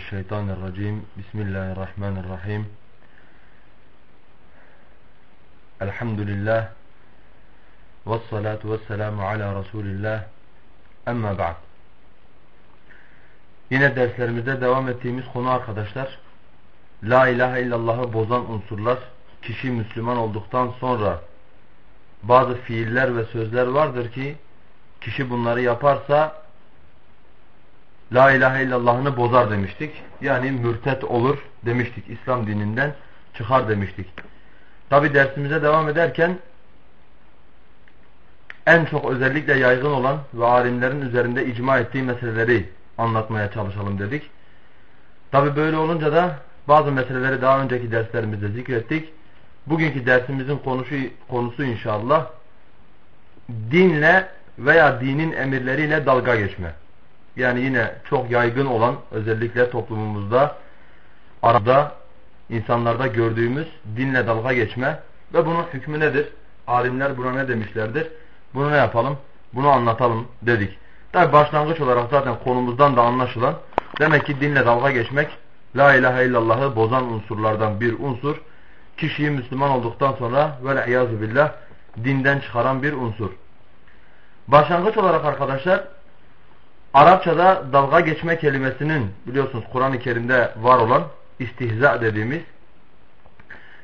Mineşşeytanirracim. Bismillahirrahmanirrahim. Elhamdülillah. Vessalatu vesselamu ala Resulillah. Amma ba'd. Yine derslerimizde devam ettiğimiz konu arkadaşlar. La ilahe illallah'ı bozan unsurlar. Kişi Müslüman olduktan sonra bazı fiiller ve sözler vardır ki kişi bunları yaparsa La ilahe illallah'ını bozar demiştik. Yani mürtet olur demiştik. İslam dininden çıkar demiştik. Tabi dersimize devam ederken en çok özellikle yaygın olan ve alimlerin üzerinde icma ettiği meseleleri anlatmaya çalışalım dedik. Tabi böyle olunca da bazı meseleleri daha önceki derslerimizde zikrettik. Bugünkü dersimizin konusu, konusu inşallah dinle veya dinin emirleriyle dalga geçme. Yani yine çok yaygın olan özellikle toplumumuzda arada insanlarda gördüğümüz dinle dalga geçme ve bunun hükmü nedir? Alimler buna ne demişlerdir? Bunu ne yapalım? Bunu anlatalım dedik. Tabi başlangıç olarak zaten konumuzdan da anlaşılan demek ki dinle dalga geçmek La ilahe illallah'ı bozan unsurlardan bir unsur. Kişiyi Müslüman olduktan sonra ve billah dinden çıkaran bir unsur. Başlangıç olarak arkadaşlar Arapçada dalga geçme kelimesinin biliyorsunuz Kur'an-ı Kerim'de var olan istihza dediğimiz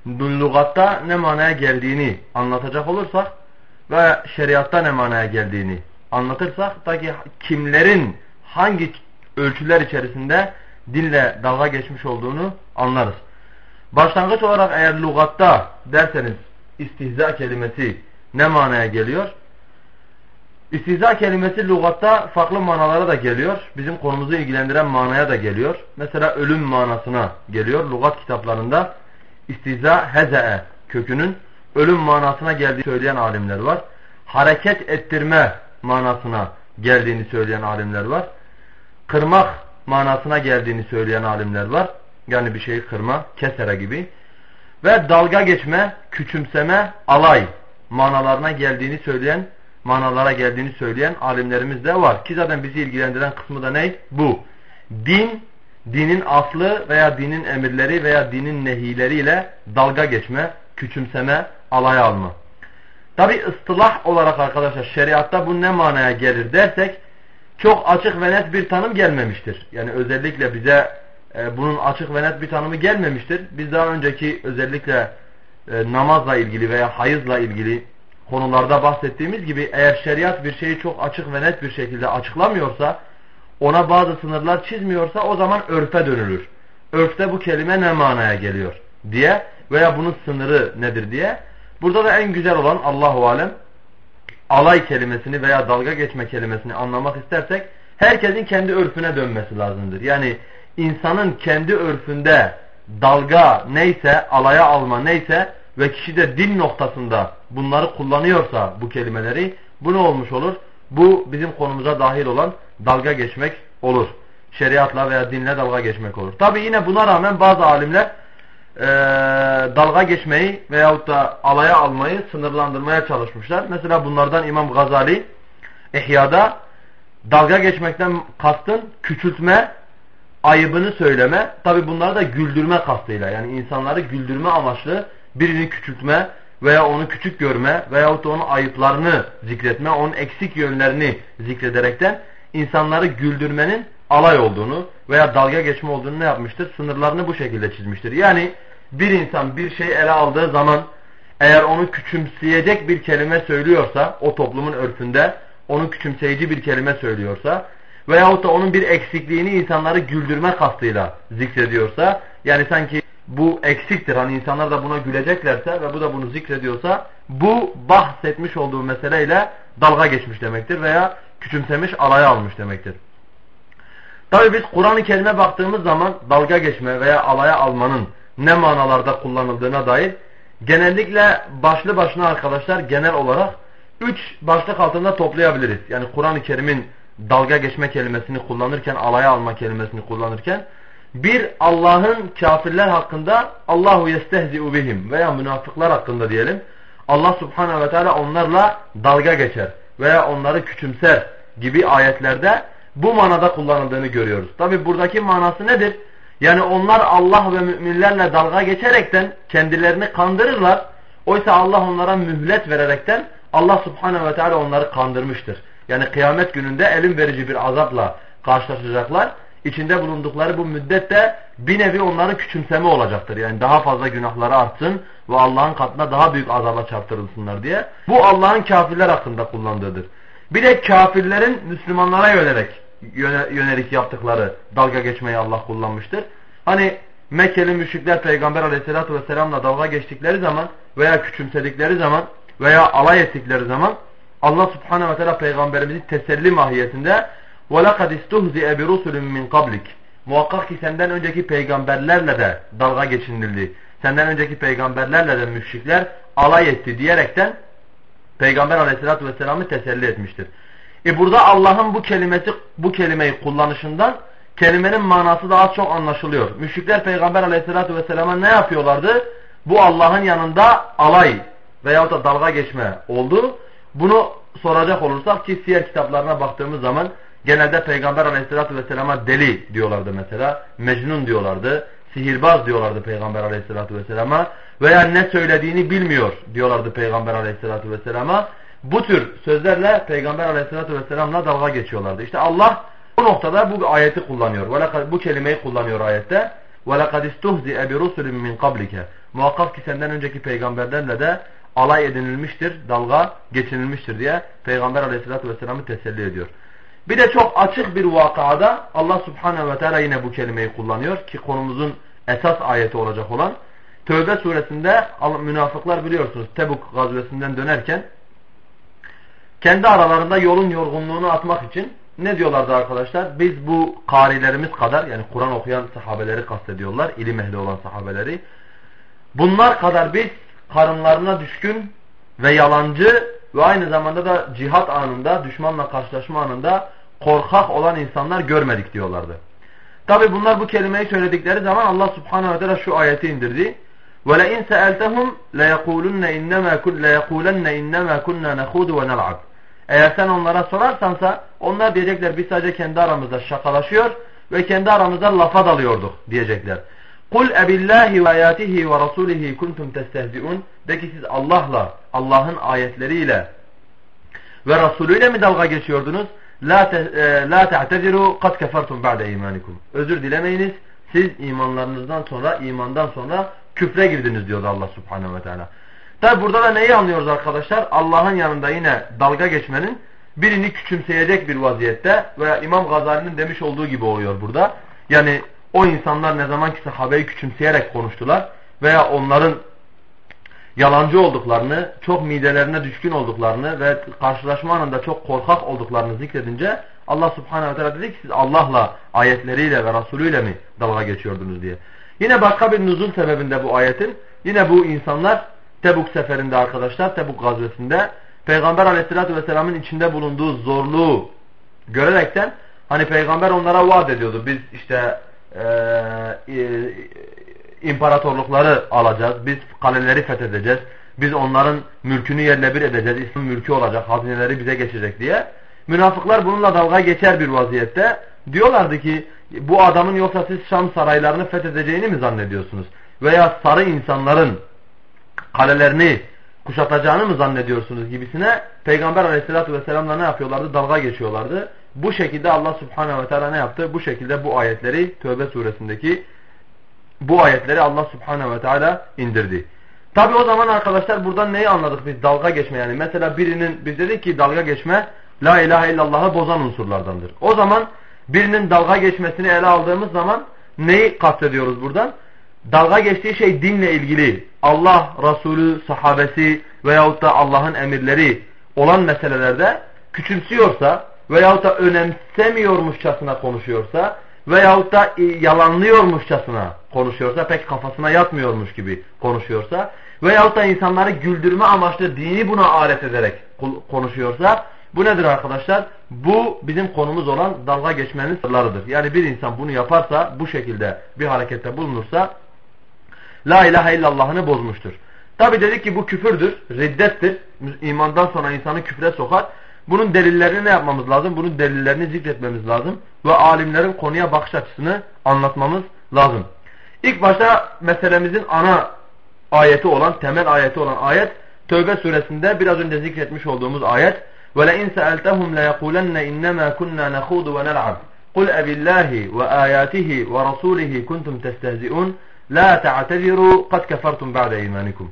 lugatta ne manaya geldiğini anlatacak olursak ve şeriatta ne manaya geldiğini anlatırsak ta ki kimlerin hangi ölçüler içerisinde dille dalga geçmiş olduğunu anlarız. Başlangıç olarak eğer lugatta derseniz istihza kelimesi ne manaya geliyor? İstihza kelimesi lügatta farklı manalara da geliyor. Bizim konumuzu ilgilendiren manaya da geliyor. Mesela ölüm manasına geliyor. Lugat kitaplarında istihza heze'e kökünün ölüm manasına geldiğini söyleyen alimler var. Hareket ettirme manasına geldiğini söyleyen alimler var. Kırmak manasına geldiğini söyleyen alimler var. Yani bir şeyi kırma, kesere gibi. Ve dalga geçme, küçümseme, alay manalarına geldiğini söyleyen manalara geldiğini söyleyen alimlerimiz de var. Ki zaten bizi ilgilendiren kısmı da ne? Bu. Din, dinin aslı veya dinin emirleri veya dinin nehileriyle dalga geçme, küçümseme, alay alma. Tabi ıstılah olarak arkadaşlar şeriatta bu ne manaya gelir dersek çok açık ve net bir tanım gelmemiştir. Yani özellikle bize e, bunun açık ve net bir tanımı gelmemiştir. Biz daha önceki özellikle e, namazla ilgili veya hayızla ilgili konularda bahsettiğimiz gibi eğer şeriat bir şeyi çok açık ve net bir şekilde açıklamıyorsa ona bazı sınırlar çizmiyorsa o zaman örfe dönülür. Örfte bu kelime ne manaya geliyor diye veya bunun sınırı nedir diye. Burada da en güzel olan Allahu alem alay kelimesini veya dalga geçme kelimesini anlamak istersek herkesin kendi örfüne dönmesi lazımdır. Yani insanın kendi örfünde dalga neyse, alaya alma neyse ve kişi de din noktasında bunları kullanıyorsa bu kelimeleri bu ne olmuş olur? Bu bizim konumuza dahil olan dalga geçmek olur. Şeriatla veya dinle dalga geçmek olur. Tabi yine buna rağmen bazı alimler e, dalga geçmeyi veyahut da alaya almayı sınırlandırmaya çalışmışlar. Mesela bunlardan İmam Gazali İhya'da dalga geçmekten kastın küçültme, ayıbını söyleme. Tabi bunları da güldürme kastıyla yani insanları güldürme amaçlı birini küçültme veya onu küçük görme veyahut da onun ayıplarını zikretme, onun eksik yönlerini zikrederekten insanları güldürmenin alay olduğunu veya dalga geçme olduğunu ne yapmıştır? Sınırlarını bu şekilde çizmiştir. Yani bir insan bir şey ele aldığı zaman eğer onu küçümseyecek bir kelime söylüyorsa o toplumun örfünde onu küçümseyici bir kelime söylüyorsa veyahut da onun bir eksikliğini insanları güldürme kastıyla zikrediyorsa yani sanki bu eksiktir. Hani insanlar da buna güleceklerse ve bu da bunu zikrediyorsa bu bahsetmiş olduğu meseleyle dalga geçmiş demektir veya küçümsemiş alaya almış demektir. Tabi biz Kur'an-ı Kerim'e baktığımız zaman dalga geçme veya alaya almanın ne manalarda kullanıldığına dair genellikle başlı başına arkadaşlar genel olarak üç başlık altında toplayabiliriz. Yani Kur'an-ı Kerim'in dalga geçme kelimesini kullanırken, alaya alma kelimesini kullanırken bir Allah'ın kafirler hakkında Allahu yestehzi'u bihim veya münafıklar hakkında diyelim. Allah subhanehu ve teala onlarla dalga geçer veya onları küçümser gibi ayetlerde bu manada kullanıldığını görüyoruz. Tabi buradaki manası nedir? Yani onlar Allah ve müminlerle dalga geçerekten kendilerini kandırırlar. Oysa Allah onlara mühlet vererekten Allah subhanehu ve teala onları kandırmıştır. Yani kıyamet gününde elim verici bir azapla karşılaşacaklar. İçinde bulundukları bu müddette bir nevi onların küçümseme olacaktır. Yani daha fazla günahları artsın ve Allah'ın katına daha büyük azaba çarptırılsınlar diye. Bu Allah'ın kafirler hakkında kullandığıdır. Bir de kafirlerin Müslümanlara yönelik, yönelik yaptıkları dalga geçmeyi Allah kullanmıştır. Hani Mekkeli müşrikler Peygamber aleyhissalatü vesselamla dalga geçtikleri zaman veya küçümsedikleri zaman veya alay ettikleri zaman Allah subhanehu ve teala peygamberimizi teselli mahiyetinde وَلَقَدْ اِسْتُهْزِئَ بِرُسُلٍ مِنْ قَبْلِكِ Muhakkak ki senden önceki peygamberlerle de dalga geçinildi. Senden önceki peygamberlerle de müşrikler alay etti diyerekten Peygamber aleyhissalatü vesselam'ı teselli etmiştir. E burada Allah'ın bu kelimesi bu kelimeyi kullanışından kelimenin manası daha çok anlaşılıyor. Müşrikler Peygamber aleyhissalatü vesselama ne yapıyorlardı? Bu Allah'ın yanında alay veyahut da dalga geçme oldu. Bunu soracak olursak ki siyer kitaplarına baktığımız zaman genelde Peygamber aleyhissalatü vesselama deli diyorlardı mesela. Mecnun diyorlardı. Sihirbaz diyorlardı Peygamber aleyhissalatü vesselama. Veya ne söylediğini bilmiyor diyorlardı Peygamber aleyhissalatü vesselama. Bu tür sözlerle Peygamber aleyhissalatü vesselamla dalga geçiyorlardı. İşte Allah bu noktada bu ayeti kullanıyor. Bu kelimeyi kullanıyor ayette. وَلَقَدْ اِسْتُهْزِئَ بِرُسُلٍ مِنْ قَبْلِكَ Muhakkak ki senden önceki peygamberlerle de alay edinilmiştir, dalga geçinilmiştir diye Peygamber aleyhissalatü vesselam'ı teselli ediyor. Bir de çok açık bir vakada Allah subhanehu ve teala yine bu kelimeyi kullanıyor ki konumuzun esas ayeti olacak olan Tövbe suresinde münafıklar biliyorsunuz Tebuk gazvesinden dönerken kendi aralarında yolun yorgunluğunu atmak için ne diyorlardı arkadaşlar? Biz bu karilerimiz kadar yani Kur'an okuyan sahabeleri kastediyorlar. ilim ehli olan sahabeleri. Bunlar kadar biz karınlarına düşkün ve yalancı ve aynı zamanda da cihat anında, düşmanla karşılaşma anında korkak olan insanlar görmedik diyorlardı. Tabi bunlar bu kelimeyi söyledikleri zaman Allah subhanehu ve teala şu ayeti indirdi. وَلَاِنْ سَأَلْتَهُمْ لَيَقُولُنَّ اِنَّمَا كُنَّا نَخُودُ وَنَلْعَبُ Eğer sen onlara sorarsansa onlar diyecekler biz sadece kendi aramızda şakalaşıyor ve kendi aramızda lafa dalıyorduk diyecekler. Kul ebillahi ve ayatihi ve rasulihi kuntum testehzi'un. De ki siz Allah'la, Allah'ın ayetleriyle ve Resulüyle mi dalga geçiyordunuz? La te, e, la kefertum ba'de imanikum. Özür dilemeyiniz. Siz imanlarınızdan sonra, imandan sonra küfre girdiniz diyor Allah Subhanahu ve Teala. Tabi burada da neyi anlıyoruz arkadaşlar? Allah'ın yanında yine dalga geçmenin birini küçümseyecek bir vaziyette veya İmam Gazali'nin demiş olduğu gibi oluyor burada. Yani o insanlar ne zaman ki sahabeyi küçümseyerek konuştular veya onların yalancı olduklarını, çok midelerine düşkün olduklarını ve karşılaşma anında çok korkak olduklarını zikredince Allah subhanehu ve teala dedi ki siz Allah'la, ayetleriyle ve Resulüyle mi dalga geçiyordunuz diye. Yine başka bir nuzul sebebinde bu ayetin, yine bu insanlar Tebuk seferinde arkadaşlar, Tebuk gazvesinde Peygamber aleyhissalatü vesselamın içinde bulunduğu zorluğu görerekten hani Peygamber onlara vaat ediyordu. Biz işte e, imparatorlukları alacağız. Biz kaleleri fethedeceğiz. Biz onların mülkünü yerle bir edeceğiz. İslam mülkü olacak. Hazineleri bize geçecek diye. Münafıklar bununla dalga geçer bir vaziyette. Diyorlardı ki bu adamın yoksa siz Şam saraylarını fethedeceğini mi zannediyorsunuz? Veya sarı insanların kalelerini kuşatacağını mı zannediyorsunuz gibisine Peygamber aleyhissalatü vesselamla ne yapıyorlardı? Dalga geçiyorlardı. Bu şekilde Allah subhanehu ve teala ne yaptı? Bu şekilde bu ayetleri Tövbe suresindeki bu ayetleri Allah subhanehu ve teala indirdi. Tabi o zaman arkadaşlar buradan neyi anladık biz dalga geçme yani. Mesela birinin biz dedik ki dalga geçme la ilahe illallah'ı bozan unsurlardandır. O zaman birinin dalga geçmesini ele aldığımız zaman neyi kastediyoruz buradan? Dalga geçtiği şey dinle ilgili Allah, Resulü, sahabesi veyahut da Allah'ın emirleri olan meselelerde küçümsüyorsa veyahut da önemsemiyormuşçasına konuşuyorsa veyahut da e, yalanlıyormuşçasına konuşuyorsa pek kafasına yatmıyormuş gibi konuşuyorsa veyahut da insanları güldürme amaçlı dini buna alet ederek konuşuyorsa bu nedir arkadaşlar? Bu bizim konumuz olan dalga geçmenin sırlarıdır. Yani bir insan bunu yaparsa bu şekilde bir harekette bulunursa La ilahe illallah'ını bozmuştur. Tabi dedik ki bu küfürdür, riddettir. İmandan sonra insanı küfre sokar. Bunun delillerini ne yapmamız lazım? Bunun delillerini zikretmemiz lazım. Ve alimlerin konuya bakış açısını anlatmamız lazım. İlk başta meselemizin ana ayeti olan, temel ayeti olan ayet Tövbe suresinde biraz önce zikretmiş olduğumuz ayet وَلَاِنْ سَأَلْتَهُمْ لَيَقُولَنَّ اِنَّمَا كُنَّا نَخُوضُ وَنَلْعَبُ قُلْ أَبِاللّٰهِ وَآيَاتِهِ وَرَسُولِهِ كُنْتُمْ تَسْتَهْزِئُونَ لَا تَعْتَذِرُوا قَدْ كَفَرْتُمْ بَعْدَ اِيمَانِكُمْ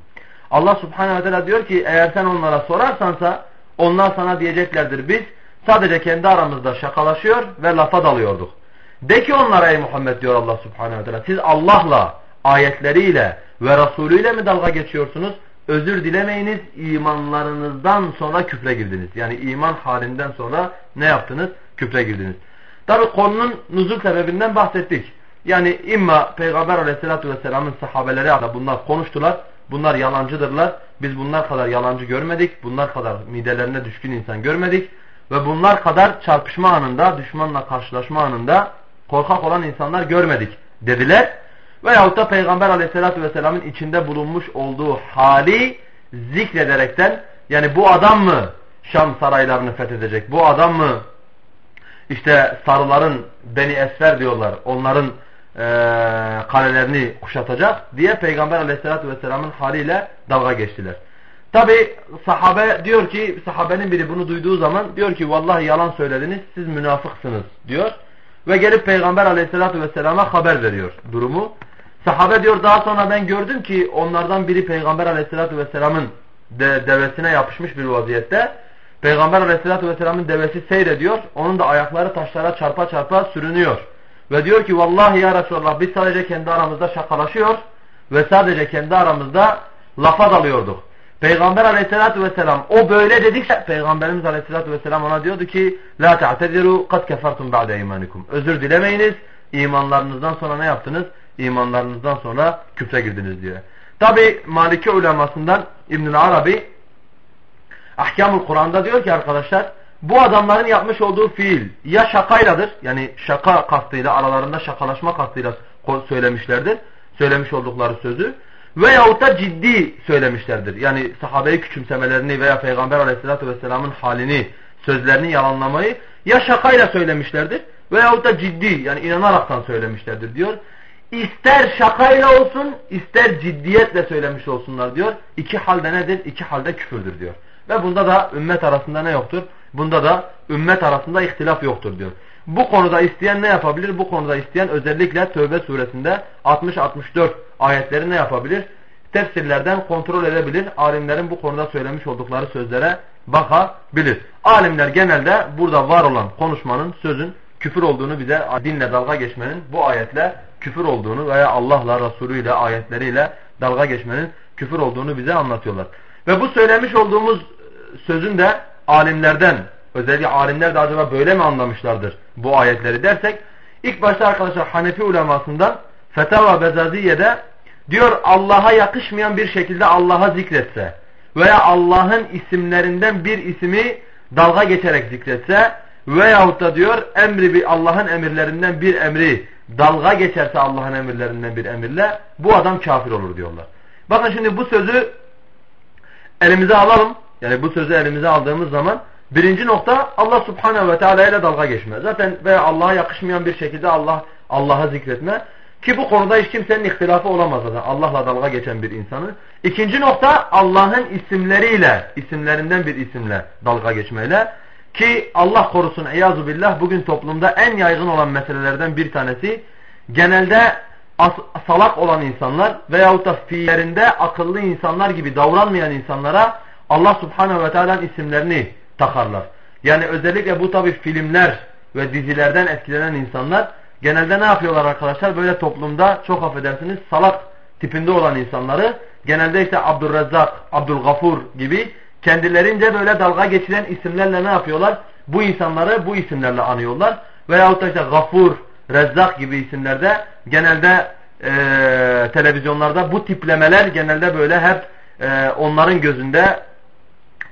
Allah subhanehu ve teala diyor ki eğer sen onlara sorarsansa onlar sana diyeceklerdir biz sadece kendi aramızda şakalaşıyor ve lafa dalıyorduk. De ki onlara ey Muhammed diyor Allah subhanehu ve teala siz Allah'la ayetleriyle ve Resulüyle mi dalga geçiyorsunuz? Özür dilemeyiniz imanlarınızdan sonra küfre girdiniz. Yani iman halinden sonra ne yaptınız? Küfre girdiniz. Tabi konunun nuzul sebebinden bahsettik. Yani imma Peygamber aleyhissalatü vesselamın sahabeleri da bunlar konuştular. Bunlar yalancıdırlar. Biz bunlar kadar yalancı görmedik. Bunlar kadar midelerine düşkün insan görmedik. Ve bunlar kadar çarpışma anında, düşmanla karşılaşma anında korkak olan insanlar görmedik dediler. Veyahut da Peygamber aleyhissalatü vesselamın içinde bulunmuş olduğu hali zikrederekten yani bu adam mı Şam saraylarını fethedecek? Bu adam mı işte sarıların Beni Esfer diyorlar onların e, kalelerini kuşatacak diye Peygamber aleyhissalatü vesselamın haliyle dalga geçtiler. Tabi sahabe diyor ki sahabenin biri bunu duyduğu zaman diyor ki vallahi yalan söylediniz siz münafıksınız diyor. Ve gelip Peygamber aleyhissalatü vesselama haber veriyor durumu. Sahabe diyor daha sonra ben gördüm ki onlardan biri Peygamber aleyhissalatü vesselamın de, devesine yapışmış bir vaziyette. Peygamber aleyhissalatü vesselamın devesi seyrediyor. Onun da ayakları taşlara çarpa çarpa sürünüyor. Ve diyor ki vallahi ya Resulallah biz sadece kendi aramızda şakalaşıyor ve sadece kendi aramızda lafa dalıyorduk. Peygamber aleyhissalatü vesselam o böyle dedikse Peygamberimiz aleyhissalatü vesselam ona diyordu ki La ta'tediru kad kefertum ba'de imanikum. Özür dilemeyiniz imanlarınızdan sonra ne yaptınız? İmanlarınızdan sonra küfre girdiniz diyor. Tabi Maliki ulemasından İbnül Arabi Ahkamul Kur'an'da diyor ki arkadaşlar bu adamların yapmış olduğu fiil ya şakayladır yani şaka kastıyla aralarında şakalaşma kastıyla söylemişlerdir. Söylemiş oldukları sözü veyahut da ciddi söylemişlerdir. Yani sahabeyi küçümsemelerini veya Peygamber aleyhissalatü vesselamın halini, sözlerini yalanlamayı ya şakayla söylemişlerdir veyahut da ciddi yani inanaraktan söylemişlerdir diyor. İster şakayla olsun ister ciddiyetle söylemiş olsunlar diyor. İki halde nedir? İki halde küfürdür diyor. Ve bunda da ümmet arasında ne yoktur? Bunda da ümmet arasında ihtilaf yoktur diyor. Bu konuda isteyen ne yapabilir? Bu konuda isteyen özellikle Tövbe suresinde 60-64 ayetleri ne yapabilir? Tefsirlerden kontrol edebilir. Alimlerin bu konuda söylemiş oldukları sözlere bakabilir. Alimler genelde burada var olan konuşmanın, sözün küfür olduğunu bize dinle dalga geçmenin bu ayetle küfür olduğunu veya Allah'la, Resulü ile, ayetleriyle dalga geçmenin küfür olduğunu bize anlatıyorlar. Ve bu söylemiş olduğumuz sözün de alimlerden özellikle alimler de acaba böyle mi anlamışlardır bu ayetleri dersek ilk başta arkadaşlar Hanefi ulemasından Fetava Bezaziye'de diyor Allah'a yakışmayan bir şekilde Allah'a zikretse veya Allah'ın isimlerinden bir ismi dalga geçerek zikretse veyahut da diyor emri bir Allah'ın emirlerinden bir emri dalga geçerse Allah'ın emirlerinden bir emirle bu adam kafir olur diyorlar. Bakın şimdi bu sözü elimize alalım. Yani bu sözü elimize aldığımız zaman birinci nokta Allah subhanehu ve teala ile dalga geçme. Zaten veya Allah'a yakışmayan bir şekilde Allah Allah'a zikretme. Ki bu konuda hiç kimsenin ihtilafı olamaz zaten Allah'la dalga geçen bir insanı. İkinci nokta Allah'ın isimleriyle, isimlerinden bir isimle dalga geçmeyle. Ki Allah korusun eyazu billah bugün toplumda en yaygın olan meselelerden bir tanesi genelde salak olan insanlar veyahut da fiillerinde akıllı insanlar gibi davranmayan insanlara Allah subhanehu ve teala'nın isimlerini takarlar. Yani özellikle bu tabi filmler ve dizilerden etkilenen insanlar genelde ne yapıyorlar arkadaşlar? Böyle toplumda çok affedersiniz salak tipinde olan insanları genelde işte Abdurrezzak, Abdülgafur gibi kendilerince böyle dalga geçilen isimlerle ne yapıyorlar? Bu insanları bu isimlerle anıyorlar. Veyahut da işte Gafur, Rezzak gibi isimlerde genelde e, televizyonlarda bu tiplemeler genelde böyle hep e, onların gözünde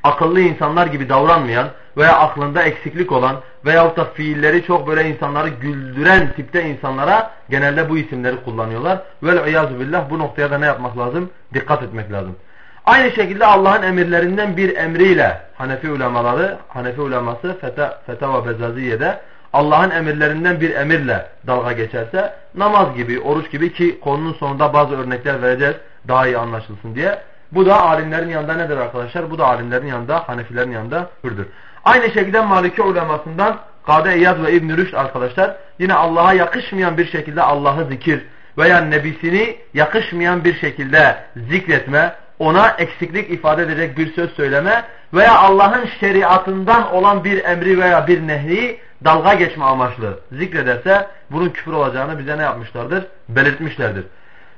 akıllı insanlar gibi davranmayan veya aklında eksiklik olan veyahut da fiilleri çok böyle insanları güldüren tipte insanlara genelde bu isimleri kullanıyorlar. Vel billah bu noktaya da ne yapmak lazım? Dikkat etmek lazım. Aynı şekilde Allah'ın emirlerinden bir emriyle Hanefi ulemaları, Hanefi uleması Feta, Fetava Bezaziye'de Allah'ın emirlerinden bir emirle dalga geçerse namaz gibi, oruç gibi ki konunun sonunda bazı örnekler vereceğiz daha iyi anlaşılsın diye. Bu da alimlerin yanında nedir arkadaşlar? Bu da alimlerin yanında, Hanefilerin yanında hürdür. Aynı şekilde Maliki ulemasından Kade İyad ve İbn Rüşd arkadaşlar yine Allah'a yakışmayan bir şekilde Allah'ı zikir veya nebisini yakışmayan bir şekilde zikretme, ona eksiklik ifade edecek bir söz söyleme veya Allah'ın şeriatından olan bir emri veya bir nehri dalga geçme amaçlı zikrederse bunun küfür olacağını bize ne yapmışlardır? Belirtmişlerdir.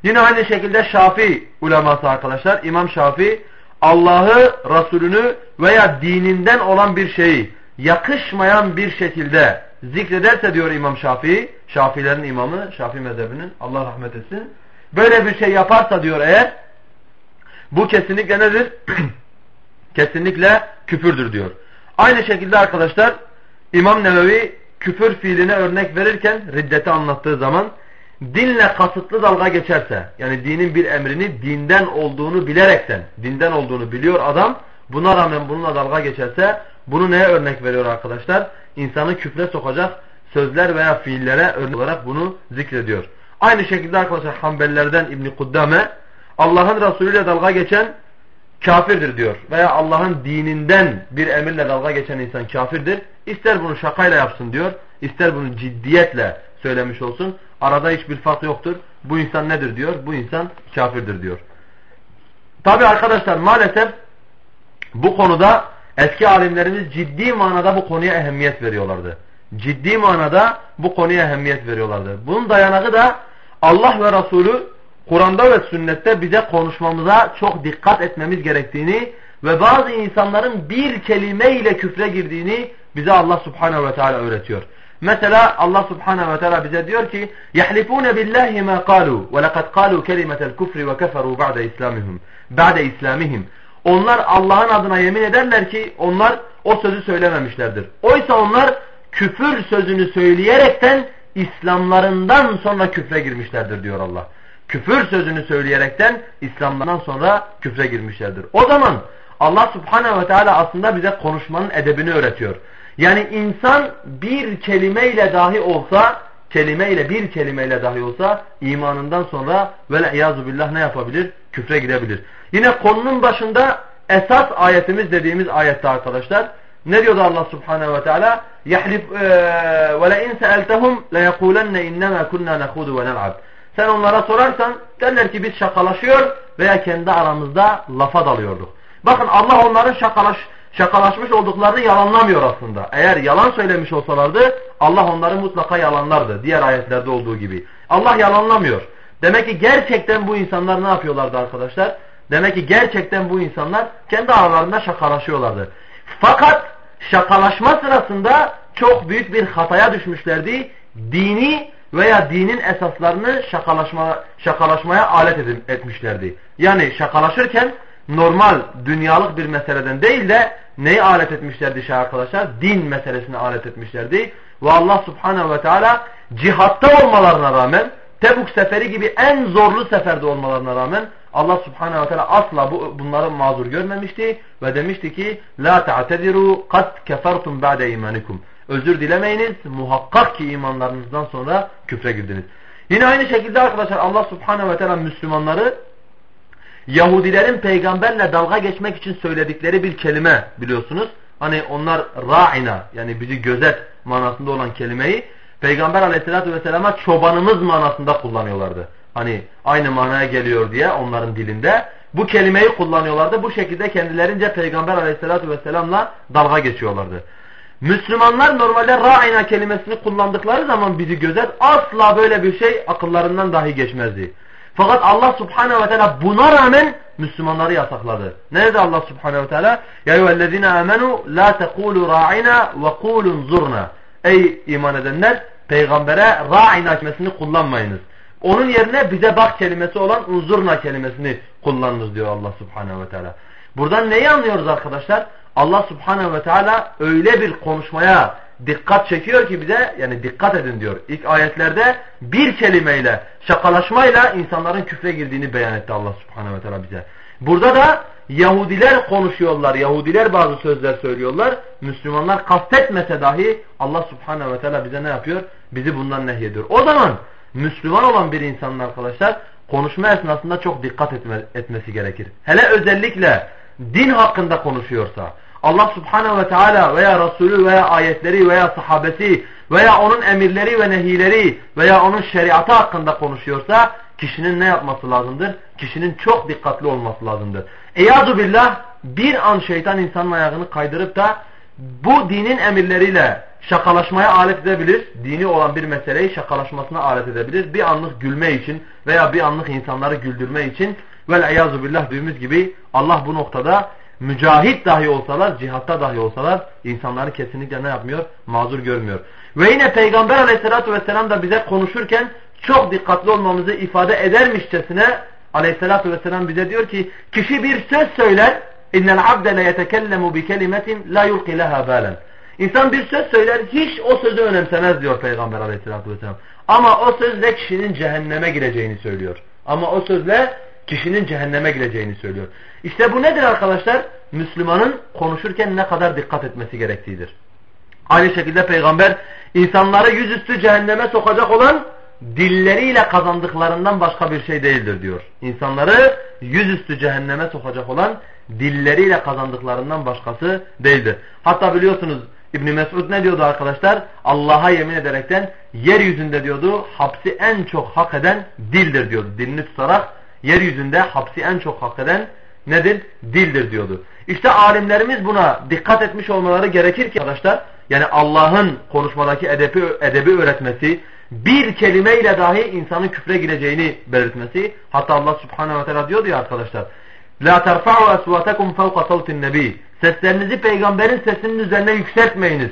Yine aynı şekilde Şafii uleması arkadaşlar İmam Şafii Allah'ı, Resulünü veya dininden olan bir şeyi yakışmayan bir şekilde zikrederse diyor İmam Şafii, Şafilerin imamı, Şafii mezhebinin Allah rahmet etsin. Böyle bir şey yaparsa diyor eğer bu kesinlikle nedir? kesinlikle küfürdür diyor. Aynı şekilde arkadaşlar İmam Nevevi küfür fiiline örnek verirken riddeti anlattığı zaman dinle kasıtlı dalga geçerse yani dinin bir emrini dinden olduğunu bilerekten dinden olduğunu biliyor adam buna rağmen bununla dalga geçerse bunu neye örnek veriyor arkadaşlar? İnsanı küfre sokacak sözler veya fiillere örnek olarak bunu zikrediyor. Aynı şekilde arkadaşlar Hanbelilerden İbn Kuddame Allah'ın Resulü ile dalga geçen kafirdir diyor. Veya Allah'ın dininden bir emirle dalga geçen insan kafirdir. İster bunu şakayla yapsın diyor. ister bunu ciddiyetle söylemiş olsun. Arada hiçbir fark yoktur. Bu insan nedir diyor? Bu insan kafirdir diyor. Tabi arkadaşlar maalesef bu konuda eski alimlerimiz ciddi manada bu konuya ehemmiyet veriyorlardı. Ciddi manada bu konuya ehemmiyet veriyorlardı. Bunun dayanağı da Allah ve Resulü Kur'an'da ve sünnette bize konuşmamıza çok dikkat etmemiz gerektiğini ve bazı insanların bir kelime ile küfre girdiğini bize Allah subhanehu ve teala öğretiyor. Mesela Allah subhanehu ve teala bize diyor ki يَحْلِفُونَ بِاللّٰهِ مَا قَالُوا وَلَقَدْ قَالُوا كَلِمَةَ الْكُفْرِ وَكَفَرُوا بَعْدَ إِسْلَامِهِمْ بَعْدَ إِسْلَامِهِمْ Onlar Allah'ın adına yemin ederler ki onlar o sözü söylememişlerdir. Oysa onlar küfür sözünü söyleyerekten İslamlarından sonra küfre girmişlerdir diyor Allah küfür sözünü söyleyerekten İslam'dan sonra küfre girmişlerdir. O zaman Allah subhanehu ve teala aslında bize konuşmanın edebini öğretiyor. Yani insan bir kelimeyle dahi olsa, kelimeyle bir kelimeyle dahi olsa imanından sonra vel'iyazu billah ne yapabilir? Küfre girebilir. Yine konunun başında esas ayetimiz dediğimiz ayette arkadaşlar. Ne diyordu Allah Subhanahu ve Teala? Yahlif ve la in sa'altahum la yaqulunna inma kunna nakhudu ve sen onlara sorarsan derler ki biz şakalaşıyor veya kendi aramızda lafa dalıyorduk. Bakın Allah onların şakalaş, şakalaşmış olduklarını yalanlamıyor aslında. Eğer yalan söylemiş olsalardı Allah onları mutlaka yalanlardı. Diğer ayetlerde olduğu gibi. Allah yalanlamıyor. Demek ki gerçekten bu insanlar ne yapıyorlardı arkadaşlar? Demek ki gerçekten bu insanlar kendi aralarında şakalaşıyorlardı. Fakat şakalaşma sırasında çok büyük bir hataya düşmüşlerdi. Dini veya dinin esaslarını şakalaşma, şakalaşmaya alet etmişlerdi. Yani şakalaşırken normal dünyalık bir meseleden değil de neyi alet etmişlerdi şey arkadaşlar? Din meselesini alet etmişlerdi. Ve Allah subhanehu ve teala cihatta olmalarına rağmen Tebuk seferi gibi en zorlu seferde olmalarına rağmen Allah subhanehu ve teala asla bu, bunları mazur görmemişti ve demişti ki La ta'tediru kad kefertum ba'de imanikum özür dilemeyiniz. Muhakkak ki imanlarınızdan sonra küfre girdiniz. Yine aynı şekilde arkadaşlar Allah subhanehu ve teala Müslümanları Yahudilerin peygamberle dalga geçmek için söyledikleri bir kelime biliyorsunuz. Hani onlar ra'ina yani bizi gözet manasında olan kelimeyi Peygamber aleyhissalatü vesselama çobanımız manasında kullanıyorlardı. Hani aynı manaya geliyor diye onların dilinde. Bu kelimeyi kullanıyorlardı. Bu şekilde kendilerince Peygamber aleyhissalatü vesselamla dalga geçiyorlardı. Müslümanlar normalde ra'ina kelimesini kullandıkları zaman bizi gözet asla böyle bir şey akıllarından dahi geçmezdi. Fakat Allah subhanehu ve teala buna rağmen Müslümanları yasakladı. Ne dedi Allah subhanehu ve teala? Ya eyyühellezine amenu la tekulu ra'ina ve kulun zurna. Ey iman edenler peygambere ra'ina kelimesini kullanmayınız. Onun yerine bize bak kelimesi olan unzurna kelimesini kullanınız diyor Allah subhanehu ve teala. Buradan neyi anlıyoruz arkadaşlar? Allah subhanehu ve teala öyle bir konuşmaya dikkat çekiyor ki bize yani dikkat edin diyor. İlk ayetlerde bir kelimeyle şakalaşmayla insanların küfre girdiğini beyan etti Allah subhanehu ve teala bize. Burada da Yahudiler konuşuyorlar. Yahudiler bazı sözler söylüyorlar. Müslümanlar kastetmese dahi Allah subhanehu ve teala bize ne yapıyor? Bizi bundan nehyediyor. O zaman Müslüman olan bir insanın arkadaşlar konuşma esnasında çok dikkat etme, etmesi gerekir. Hele özellikle din hakkında konuşuyorsa Allah subhanehu ve teala veya Resulü veya ayetleri veya sahabesi veya onun emirleri ve nehileri veya onun şeriatı hakkında konuşuyorsa kişinin ne yapması lazımdır? Kişinin çok dikkatli olması lazımdır. Eyadu billah bir an şeytan insanın ayağını kaydırıp da bu dinin emirleriyle şakalaşmaya alet edebilir. Dini olan bir meseleyi şakalaşmasına alet edebilir. Bir anlık gülme için veya bir anlık insanları güldürme için vel eyazu billah düğümüz gibi Allah bu noktada mücahit dahi olsalar, cihatta dahi olsalar insanları kesinlikle ne yapmıyor? Mazur görmüyor. Ve yine Peygamber aleyhissalatü vesselam da bize konuşurken çok dikkatli olmamızı ifade edermişçesine aleyhissalatü vesselam bize diyor ki kişi bir söz söyler le yetekellemu bi kelimetin la yulqi leha balen İnsan bir söz söyler hiç o sözü önemsemez diyor Peygamber aleyhissalatü vesselam. Ama o sözle kişinin cehenneme gireceğini söylüyor. Ama o sözle kişinin cehenneme gireceğini söylüyor. İşte bu nedir arkadaşlar? Müslümanın konuşurken ne kadar dikkat etmesi gerektiğidir. Aynı şekilde peygamber insanları yüzüstü cehenneme sokacak olan dilleriyle kazandıklarından başka bir şey değildir diyor. İnsanları yüzüstü cehenneme sokacak olan dilleriyle kazandıklarından başkası değildir. Hatta biliyorsunuz İbn Mesud ne diyordu arkadaşlar? Allah'a yemin ederekten yeryüzünde diyordu hapsi en çok hak eden dildir diyordu. Dilini tutarak yeryüzünde hapsi en çok hak eden nedir? Dildir diyordu. İşte alimlerimiz buna dikkat etmiş olmaları gerekir ki arkadaşlar yani Allah'ın konuşmadaki edebi, edebi öğretmesi bir kelimeyle dahi insanın küfre gireceğini belirtmesi. Hatta Allah subhanehu ve teala diyordu ya arkadaşlar La terfa'u asvatakum fevqa savtin nebi Seslerinizi peygamberin sesinin üzerine yükseltmeyiniz.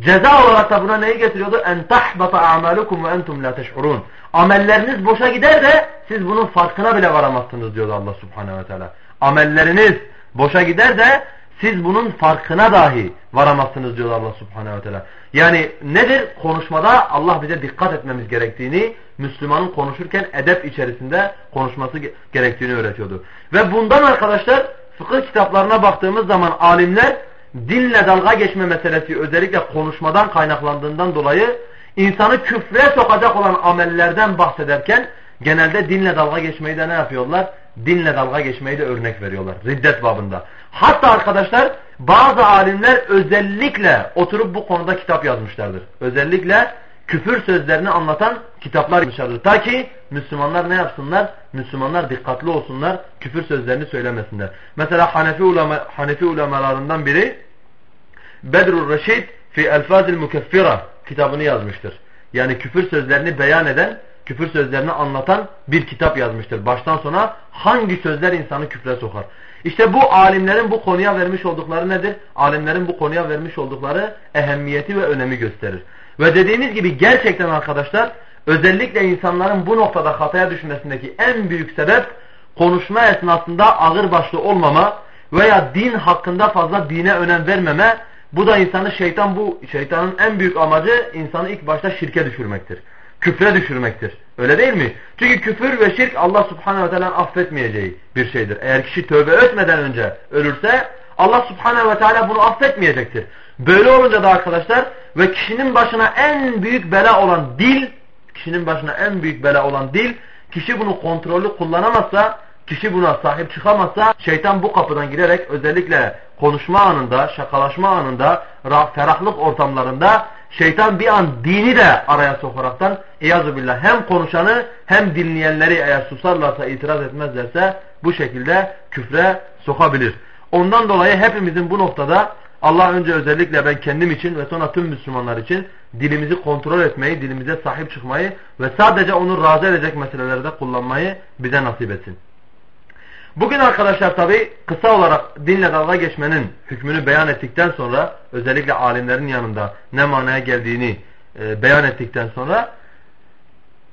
Ceza olarak da buna neyi getiriyordu? En tahbata a'malukum ve entum la teş'urun. Amelleriniz boşa gider de siz bunun farkına bile varamazsınız diyordu Allah subhanehu ve teala. Amelleriniz boşa gider de siz bunun farkına dahi varamazsınız diyor Allah subhanehu ve teala. Yani nedir? Konuşmada Allah bize dikkat etmemiz gerektiğini, Müslümanın konuşurken edep içerisinde konuşması gerektiğini öğretiyordu. Ve bundan arkadaşlar fıkıh kitaplarına baktığımız zaman alimler dinle dalga geçme meselesi özellikle konuşmadan kaynaklandığından dolayı insanı küfre sokacak olan amellerden bahsederken genelde dinle dalga geçmeyi de ne yapıyorlar? Dinle dalga geçmeyi de örnek veriyorlar. Riddet babında. Hatta arkadaşlar bazı alimler özellikle oturup bu konuda kitap yazmışlardır. Özellikle küfür sözlerini anlatan kitaplar yazmışlardır. Ta ki Müslümanlar ne yapsınlar? Müslümanlar dikkatli olsunlar, küfür sözlerini söylemesinler. Mesela Hanefi, ulema, Hanefi ulemalarından biri Bedrul Reşid fi Elfazil Mukeffira kitabını yazmıştır. Yani küfür sözlerini beyan eden, küfür sözlerini anlatan bir kitap yazmıştır. Baştan sona hangi sözler insanı küfre sokar? İşte bu alimlerin bu konuya vermiş oldukları nedir? Alimlerin bu konuya vermiş oldukları ehemmiyeti ve önemi gösterir. Ve dediğimiz gibi gerçekten arkadaşlar özellikle insanların bu noktada hataya düşmesindeki en büyük sebep konuşma esnasında ağır başlı olmama veya din hakkında fazla dine önem vermeme. Bu da insanı şeytan bu şeytanın en büyük amacı insanı ilk başta şirke düşürmektir küfre düşürmektir. Öyle değil mi? Çünkü küfür ve şirk Allah subhanehu ve teala affetmeyeceği bir şeydir. Eğer kişi tövbe etmeden önce ölürse Allah subhanehu ve teala bunu affetmeyecektir. Böyle olunca da arkadaşlar ve kişinin başına en büyük bela olan dil, kişinin başına en büyük bela olan dil, kişi bunu kontrollü kullanamazsa, kişi buna sahip çıkamazsa şeytan bu kapıdan girerek özellikle konuşma anında, şakalaşma anında, ferahlık ortamlarında şeytan bir an dini de araya sokaraktan billah hem konuşanı hem dinleyenleri eğer susarlarsa itiraz etmezlerse bu şekilde küfre sokabilir. Ondan dolayı hepimizin bu noktada Allah önce özellikle ben kendim için ve sonra tüm Müslümanlar için dilimizi kontrol etmeyi, dilimize sahip çıkmayı ve sadece onu razı edecek meselelerde kullanmayı bize nasip etsin. Bugün arkadaşlar tabi kısa olarak dinle dalga geçmenin hükmünü beyan ettikten sonra özellikle alimlerin yanında ne manaya geldiğini e, beyan ettikten sonra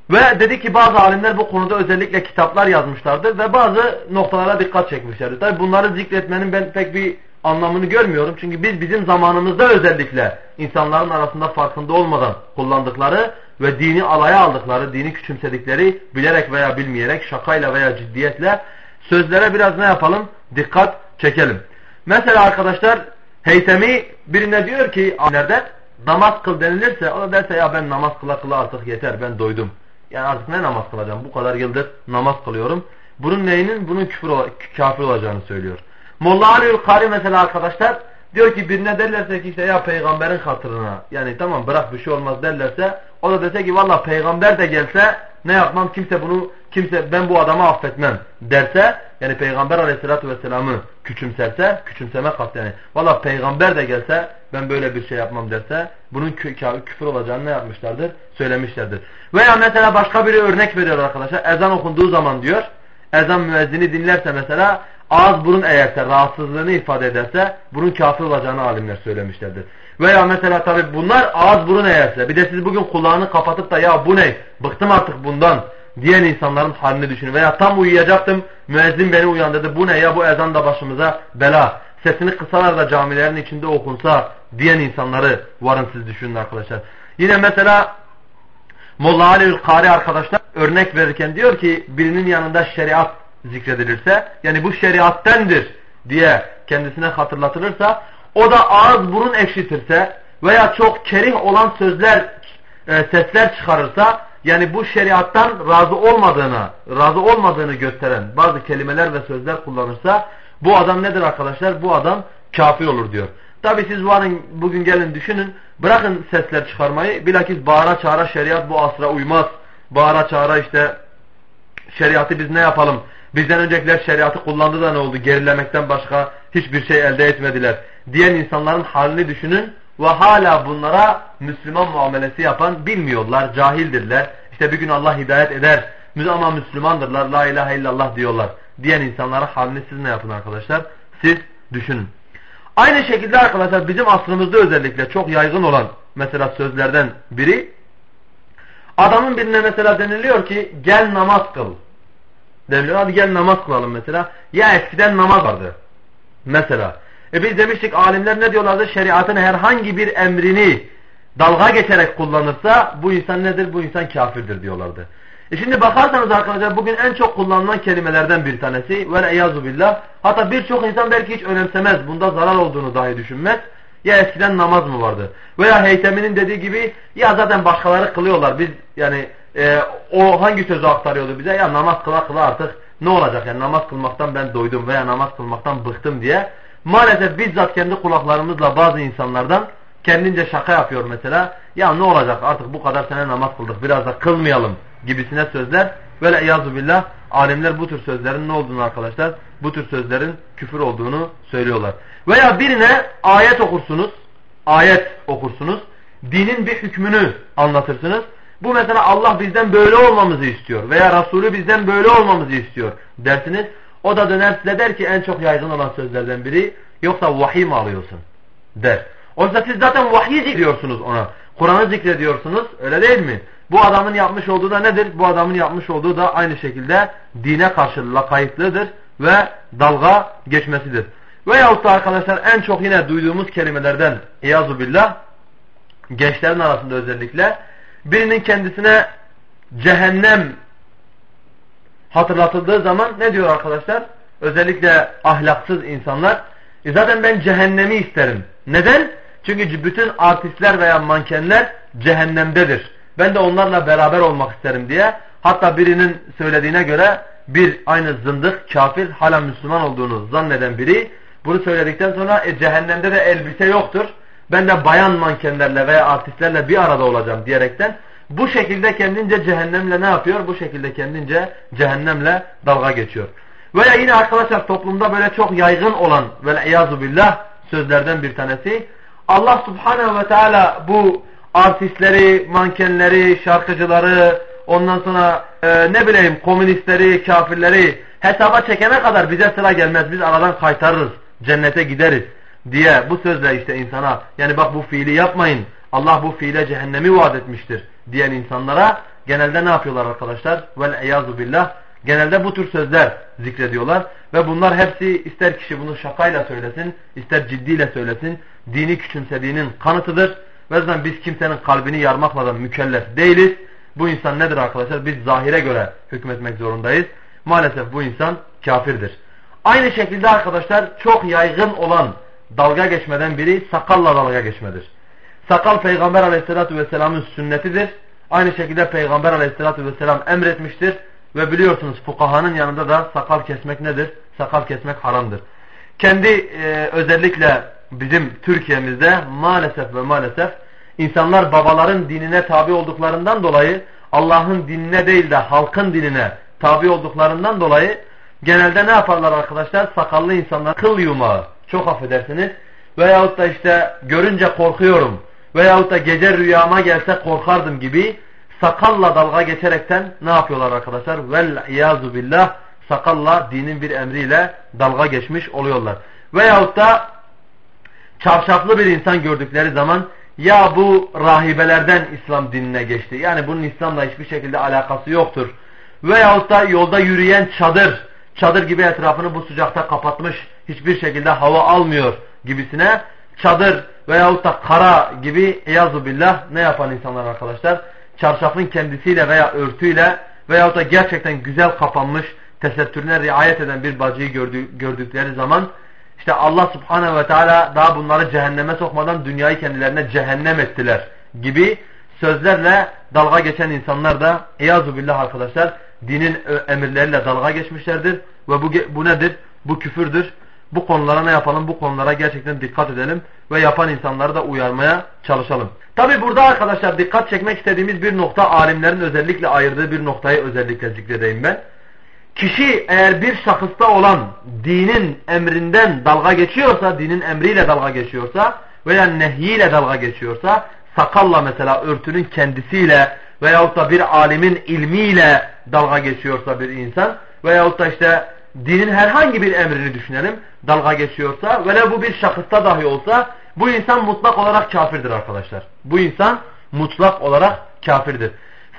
ve dedi ki bazı alimler bu konuda özellikle kitaplar yazmışlardır ve bazı noktalara dikkat çekmişlerdir. Tabi bunları zikretmenin ben pek bir anlamını görmüyorum. Çünkü biz bizim zamanımızda özellikle insanların arasında farkında olmadan kullandıkları ve dini alaya aldıkları, dini küçümsedikleri bilerek veya bilmeyerek şakayla veya ciddiyetle Sözlere biraz ne yapalım? dikkat çekelim. Mesela arkadaşlar Heytemi birine diyor ki alimlerden namaz kıl denilirse o da derse ya ben namaz kıla kıla artık yeter ben doydum. Yani artık ne namaz kılacağım bu kadar yıldır namaz kılıyorum. Bunun neyinin bunun küfür, kafir olacağını söylüyor. Molla Ali Kari mesela arkadaşlar diyor ki birine derlerse ki işte ya peygamberin hatırına yani tamam bırak bir şey olmaz derlerse o da dese ki valla peygamber de gelse ne yapmam kimse bunu kimse ben bu adamı affetmem derse yani peygamber aleyhissalatü vesselam'ı küçümserse küçümseme kat yani. Valla peygamber de gelse ben böyle bir şey yapmam derse bunun kü küfür olacağını ne yapmışlardır? Söylemişlerdir. Veya mesela başka biri örnek veriyor arkadaşlar. Ezan okunduğu zaman diyor ezan müezzini dinlerse mesela ağız burun eğerse rahatsızlığını ifade ederse bunun kafir olacağını alimler söylemişlerdir. Veya mesela tabi bunlar ağız burun eğerse bir de siz bugün kulağını kapatıp da ya bu ne? Bıktım artık bundan diyen insanların halini düşünün. Veya tam uyuyacaktım müezzin beni uyandırdı bu ne ya bu ezan da başımıza bela sesini kısalar da camilerin içinde okunsa diyen insanları varın siz düşünün arkadaşlar. Yine mesela Molla Ali Kari arkadaşlar örnek verirken diyor ki birinin yanında şeriat zikredilirse yani bu şeriattendir diye kendisine hatırlatılırsa o da ağız burun ekşitirse veya çok kerih olan sözler e, sesler çıkarırsa yani bu şeriattan razı olmadığını razı olmadığını gösteren bazı kelimeler ve sözler kullanırsa bu adam nedir arkadaşlar? Bu adam kafir olur diyor. Tabi siz varın bugün gelin düşünün bırakın sesler çıkarmayı bilakis bağıra çağıra şeriat bu asra uymaz. Bağıra çağıra işte şeriatı biz ne yapalım Bizden öncekiler şeriatı kullandı da ne oldu? Gerilemekten başka hiçbir şey elde etmediler. Diyen insanların halini düşünün ve hala bunlara Müslüman muamelesi yapan bilmiyorlar, cahildirler. İşte bir gün Allah hidayet eder ama Müslümandırlar, la ilahe illallah diyorlar. Diyen insanlara halini siz ne yapın arkadaşlar? Siz düşünün. Aynı şekilde arkadaşlar bizim aslımızda özellikle çok yaygın olan mesela sözlerden biri adamın birine mesela deniliyor ki gel namaz kıl deniliyor. Hadi gel namaz kılalım mesela. Ya eskiden namaz vardı. Mesela. E biz demiştik alimler ne diyorlardı? Şeriatın herhangi bir emrini dalga geçerek kullanırsa bu insan nedir? Bu insan kafirdir diyorlardı. E şimdi bakarsanız arkadaşlar bugün en çok kullanılan kelimelerden bir tanesi. Ve eyazu billah. Hatta birçok insan belki hiç önemsemez. Bunda zarar olduğunu dahi düşünmez. Ya eskiden namaz mı vardı? Veya Heytemi'nin dediği gibi ya zaten başkaları kılıyorlar. Biz yani e, o hangi sözü aktarıyordu bize? Ya namaz kıla kıla artık ne olacak? Yani namaz kılmaktan ben doydum veya namaz kılmaktan bıktım diye. Maalesef bizzat kendi kulaklarımızla bazı insanlardan kendince şaka yapıyor mesela. Ya ne olacak artık bu kadar sene namaz kıldık biraz da kılmayalım gibisine sözler. Böyle iyazu billah alimler bu tür sözlerin ne olduğunu arkadaşlar bu tür sözlerin küfür olduğunu söylüyorlar. Veya birine ayet okursunuz. Ayet okursunuz. Dinin bir hükmünü anlatırsınız. Bu mesela Allah bizden böyle olmamızı istiyor veya Resulü bizden böyle olmamızı istiyor dersiniz. O da döner size der ki en çok yaygın olan sözlerden biri yoksa vahiy mi alıyorsun der. Oysa siz zaten vahiy zikrediyorsunuz ona. Kur'an'ı zikrediyorsunuz öyle değil mi? Bu adamın yapmış olduğu da nedir? Bu adamın yapmış olduğu da aynı şekilde dine karşı lakaytlıdır ve dalga geçmesidir. Veyahut da arkadaşlar en çok yine duyduğumuz kelimelerden İyazu billah gençlerin arasında özellikle birinin kendisine cehennem hatırlatıldığı zaman ne diyor arkadaşlar? Özellikle ahlaksız insanlar e zaten ben cehennemi isterim. Neden? Çünkü bütün artistler veya mankenler cehennemdedir. Ben de onlarla beraber olmak isterim diye. Hatta birinin söylediğine göre bir aynı zındık, kafir, hala Müslüman olduğunu zanneden biri bunu söyledikten sonra e, cehennemde de elbise yoktur ben de bayan mankenlerle veya artistlerle bir arada olacağım diyerekten bu şekilde kendince cehennemle ne yapıyor? Bu şekilde kendince cehennemle dalga geçiyor. Veya yine arkadaşlar toplumda böyle çok yaygın olan ve iyazu billah sözlerden bir tanesi Allah subhanehu ve teala bu artistleri, mankenleri, şarkıcıları, ondan sonra e, ne bileyim komünistleri, kafirleri hesaba çekene kadar bize sıra gelmez. Biz aradan kaytarırız, cennete gideriz diye bu sözle işte insana yani bak bu fiili yapmayın Allah bu fiile cehennemi vaat etmiştir diyen insanlara genelde ne yapıyorlar arkadaşlar? Vel eyazu billah genelde bu tür sözler zikrediyorlar ve bunlar hepsi ister kişi bunu şakayla söylesin ister ciddiyle söylesin dini küçümsediğinin kanıtıdır ve zaten biz kimsenin kalbini yarmakla da mükellef değiliz. Bu insan nedir arkadaşlar? Biz zahire göre hükmetmek zorundayız. Maalesef bu insan kafirdir. Aynı şekilde arkadaşlar çok yaygın olan dalga geçmeden biri sakalla dalga geçmedir. Sakal Peygamber aleyhissalatü vesselamın sünnetidir. Aynı şekilde Peygamber aleyhissalatü vesselam emretmiştir. Ve biliyorsunuz fukahanın yanında da sakal kesmek nedir? Sakal kesmek haramdır. Kendi e, özellikle bizim Türkiye'mizde maalesef ve maalesef insanlar babaların dinine tabi olduklarından dolayı Allah'ın dinine değil de halkın dinine tabi olduklarından dolayı genelde ne yaparlar arkadaşlar? Sakallı insanlar kıl yumağı çok affedersiniz veyahut da işte görünce korkuyorum veyahut da gece rüyama gelse korkardım gibi sakalla dalga geçerekten ne yapıyorlar arkadaşlar? Vel iyazu billah sakalla dinin bir emriyle dalga geçmiş oluyorlar. Veyahut da çarşaflı bir insan gördükleri zaman ya bu rahibelerden İslam dinine geçti. Yani bunun İslam'la hiçbir şekilde alakası yoktur. Veyahut da yolda yürüyen çadır, çadır gibi etrafını bu sıcakta kapatmış, hiçbir şekilde hava almıyor gibisine çadır veyahut da kara gibi eyazu billah ne yapan insanlar arkadaşlar? Çarşafın kendisiyle veya örtüyle veyahut da gerçekten güzel kapanmış, tesettürüne riayet eden bir bacıyı gördü, gördükleri zaman işte Allah subhanehu ve teala daha bunları cehenneme sokmadan dünyayı kendilerine cehennem ettiler gibi sözlerle dalga geçen insanlar da eyazu billah arkadaşlar dinin emirleriyle dalga geçmişlerdir ve bu, bu nedir? Bu küfürdür. Bu konulara ne yapalım? Bu konulara gerçekten dikkat edelim ve yapan insanları da uyarmaya çalışalım. Tabi burada arkadaşlar dikkat çekmek istediğimiz bir nokta alimlerin özellikle ayırdığı bir noktayı özellikle zikredeyim ben. Kişi eğer bir şahısta olan dinin emrinden dalga geçiyorsa, dinin emriyle dalga geçiyorsa veya nehyiyle dalga geçiyorsa, sakalla mesela örtünün kendisiyle veyahut da bir alimin ilmiyle dalga geçiyorsa bir insan veyahut da işte dinin herhangi bir emrini düşünelim dalga geçiyorsa ve bu bir şahısta dahi olsa bu insan mutlak olarak kafirdir arkadaşlar. Bu insan mutlak olarak kafirdir.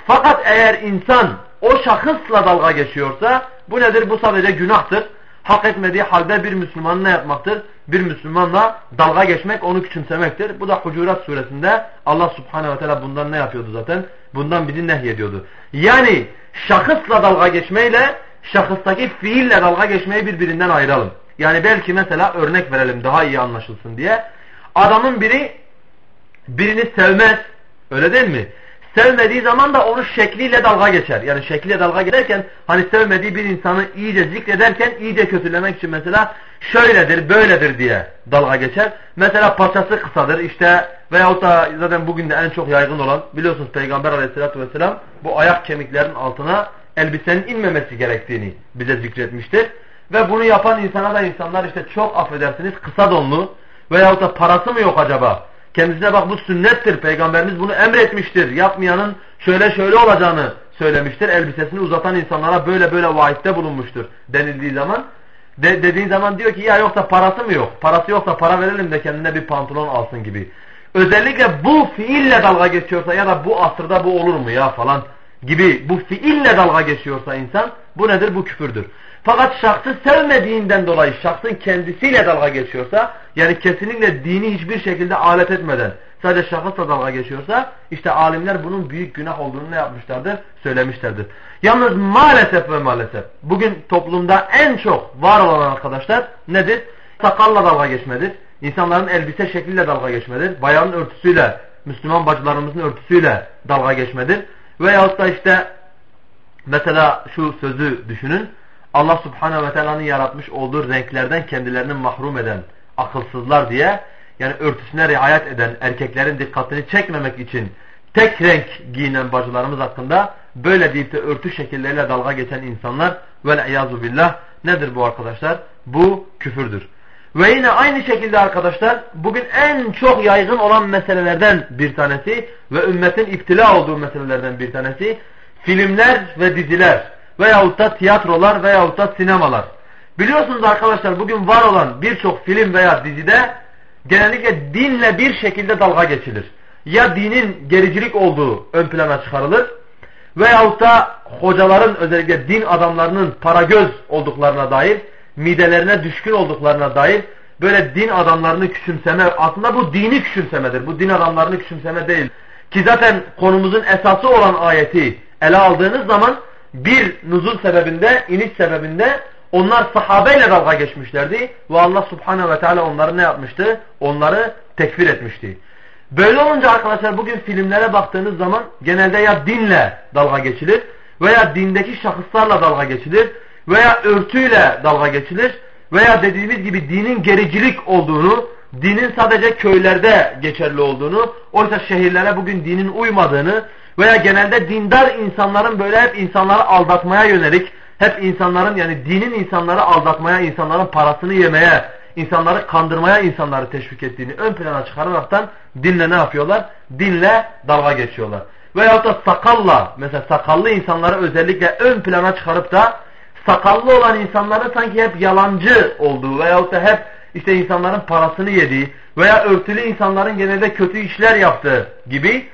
Fakat eğer insan o şahısla dalga geçiyorsa bu nedir? Bu sadece günahtır. Hak etmediği halde bir Müslüman ne yapmaktır? Bir Müslümanla dalga geçmek, onu küçümsemektir. Bu da Hucurat suresinde Allah subhanehu ve teala bundan ne yapıyordu zaten? Bundan bizi nehyediyordu. Yani şahısla dalga geçmeyle şahıstaki fiille dalga geçmeyi birbirinden ayıralım. Yani belki mesela örnek verelim daha iyi anlaşılsın diye. Adamın biri birini sevmez. Öyle değil mi? Sevmediği zaman da onun şekliyle dalga geçer. Yani şekliyle dalga geçerken hani sevmediği bir insanı iyice zikrederken iyice kötülemek için mesela şöyledir böyledir diye dalga geçer. Mesela paçası kısadır işte veyahut da zaten bugün de en çok yaygın olan biliyorsunuz Peygamber aleyhissalatü vesselam bu ayak kemiklerin altına elbisenin inmemesi gerektiğini bize zikretmiştir. Ve bunu yapan insana da insanlar işte çok affedersiniz kısa donlu veyahut da parası mı yok acaba? Kendisine bak bu sünnettir. Peygamberimiz bunu emretmiştir. Yapmayanın şöyle şöyle olacağını söylemiştir. Elbisesini uzatan insanlara böyle böyle vaitte bulunmuştur denildiği zaman. De, dediğin zaman diyor ki ya yoksa parası mı yok? Parası yoksa para verelim de kendine bir pantolon alsın gibi. Özellikle bu fiille dalga geçiyorsa ya da bu asırda bu olur mu ya falan gibi bu fiille dalga geçiyorsa insan bu nedir? Bu küfürdür. Fakat şahsı sevmediğinden dolayı şahsın kendisiyle dalga geçiyorsa yani kesinlikle dini hiçbir şekilde alet etmeden sadece şahısla dalga geçiyorsa işte alimler bunun büyük günah olduğunu ne yapmışlardır? Söylemişlerdir. Yalnız maalesef ve maalesef bugün toplumda en çok var olan arkadaşlar nedir? Sakalla dalga geçmedir. İnsanların elbise şekliyle dalga geçmedir. Bayanın örtüsüyle, Müslüman bacılarımızın örtüsüyle dalga geçmedir. Veyahut da işte mesela şu sözü düşünün. Allah subhanehu ve teala'nın yaratmış olduğu renklerden kendilerini mahrum eden akılsızlar diye yani örtüsüne riayet eden erkeklerin dikkatini çekmemek için tek renk giyinen bacılarımız hakkında böyle deyip de örtü şekilleriyle dalga geçen insanlar vel iyazu billah nedir bu arkadaşlar? Bu küfürdür. Ve yine aynı şekilde arkadaşlar bugün en çok yaygın olan meselelerden bir tanesi ve ümmetin iptila olduğu meselelerden bir tanesi filmler ve diziler veyahut da tiyatrolar veyahut da sinemalar. Biliyorsunuz arkadaşlar bugün var olan birçok film veya dizide genellikle dinle bir şekilde dalga geçilir. Ya dinin gericilik olduğu ön plana çıkarılır veyahut da hocaların özellikle din adamlarının para göz olduklarına dair midelerine düşkün olduklarına dair böyle din adamlarını küçümseme aslında bu dini küçümsemedir. Bu din adamlarını küçümseme değil. Ki zaten konumuzun esası olan ayeti ele aldığınız zaman bir nuzul sebebinde, iniş sebebinde Onlar sahabeyle dalga geçmişlerdi ve Allah subhanehu ve teala onları ne yapmıştı? Onları tekfir etmişti. Böyle olunca arkadaşlar bugün filmlere baktığınız zaman genelde ya dinle dalga geçilir veya dindeki şahıslarla dalga geçilir veya örtüyle dalga geçilir veya dediğimiz gibi dinin gericilik olduğunu, dinin sadece köylerde geçerli olduğunu, oysa şehirlere bugün dinin uymadığını veya genelde dindar insanların böyle hep insanları aldatmaya yönelik, hep insanların yani dinin insanları aldatmaya, insanların parasını yemeye, insanları kandırmaya insanları teşvik ettiğini ön plana çıkararaktan dinle ne yapıyorlar? Dinle dalga geçiyorlar. Veyahut da sakalla, mesela sakallı insanları özellikle ön plana çıkarıp da sakallı olan insanların sanki hep yalancı olduğu veyahut da hep işte insanların parasını yediği veya örtülü insanların genelde kötü işler yaptığı gibi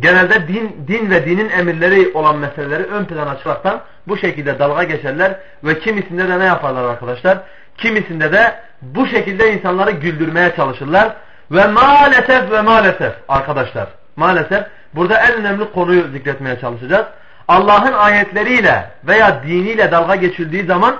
genelde din, din ve dinin emirleri olan meseleleri ön plana çıkaraktan bu şekilde dalga geçerler ve kimisinde de ne yaparlar arkadaşlar? Kimisinde de bu şekilde insanları güldürmeye çalışırlar ve maalesef ve maalesef arkadaşlar maalesef burada en önemli konuyu zikretmeye çalışacağız. Allah'ın ayetleriyle veya diniyle dalga geçildiği zaman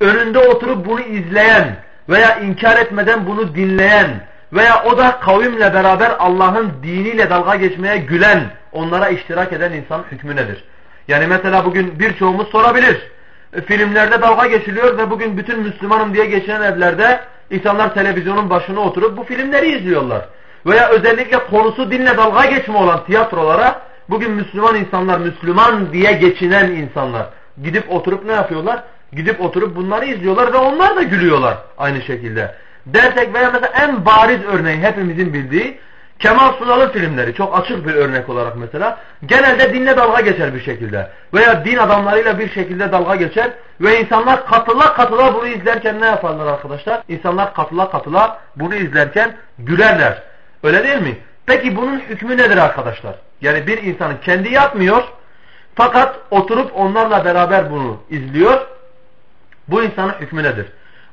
önünde oturup bunu izleyen veya inkar etmeden bunu dinleyen veya o da kavimle beraber Allah'ın diniyle dalga geçmeye gülen, onlara iştirak eden insan hükmü nedir? Yani mesela bugün birçoğumuz sorabilir. E, filmlerde dalga geçiliyor ve bugün bütün Müslümanım diye geçen evlerde insanlar televizyonun başına oturup bu filmleri izliyorlar. Veya özellikle konusu dinle dalga geçme olan tiyatrolara bugün Müslüman insanlar, Müslüman diye geçinen insanlar gidip oturup ne yapıyorlar? Gidip oturup bunları izliyorlar ve onlar da gülüyorlar aynı şekilde. Dersek veya mesela en bariz örneği hepimizin bildiği Kemal Sunal'ın filmleri çok açık bir örnek olarak mesela genelde dinle dalga geçer bir şekilde veya din adamlarıyla bir şekilde dalga geçer ve insanlar katıla katıla bunu izlerken ne yaparlar arkadaşlar? İnsanlar katıla katıla bunu izlerken gülerler. Öyle değil mi? Peki bunun hükmü nedir arkadaşlar? Yani bir insanın kendi yapmıyor fakat oturup onlarla beraber bunu izliyor. Bu insanın hükmü nedir?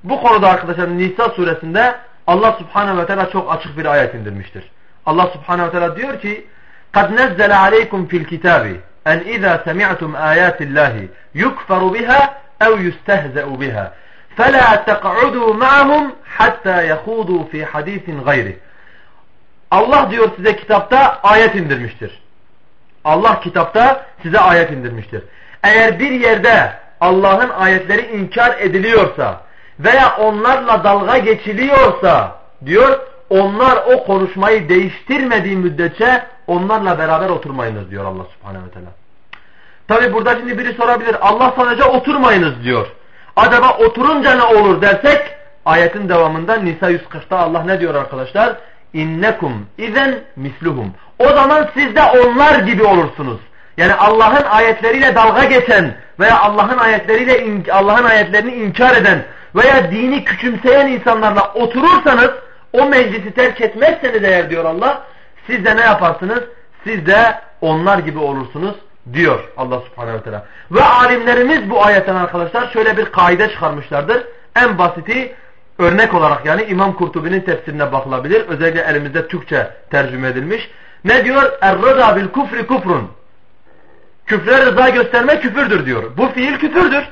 Bu konuda arkadaşlar Nisa suresinde Allah subhanehu ve teala çok açık bir ayet indirmiştir. Allah subhanehu ve teala diyor ki قَدْ نَزَّلَ عَلَيْكُمْ فِي الْكِتَابِ أَنْ إِذَا سَمِعْتُمْ آيَاتِ اللّٰهِ يُكْفَرُ بِهَا اَوْ يُسْتَهْزَأُ بِهَا فَلَا تَقْعُدُوا مَعَهُمْ حَتَّى يَخُوضُوا فِي حَدِيثٍ غَيْرِهِ Allah diyor size kitapta ayet indirmiştir. Allah kitapta size ayet indirmiştir. Eğer bir yerde Allah'ın ayetleri inkar ediliyorsa veya onlarla dalga geçiliyorsa diyor onlar o konuşmayı değiştirmediği müddetçe onlarla beraber oturmayınız diyor Allah subhanehu ve teala. Tabi burada şimdi biri sorabilir Allah sadece oturmayınız diyor. Acaba oturunca ne olur dersek ayetin devamında Nisa 140'ta Allah ne diyor arkadaşlar? İnnekum izen misluhum. O zaman siz de onlar gibi olursunuz. Yani Allah'ın ayetleriyle dalga geçen veya Allah'ın ayetleriyle Allah'ın ayetlerini inkar eden veya dini küçümseyen insanlarla oturursanız o meclisi terk etmezseniz eğer diyor Allah siz de ne yaparsınız? Siz de onlar gibi olursunuz diyor Allah subhanehu ve teala. Ve alimlerimiz bu ayetten arkadaşlar şöyle bir kaide çıkarmışlardır. En basiti örnek olarak yani İmam Kurtubi'nin tefsirine bakılabilir. Özellikle elimizde Türkçe tercüme edilmiş. Ne diyor? Er-rıza bil kufri kufrun. Küfre rıza gösterme küfürdür diyor. Bu fiil küfürdür.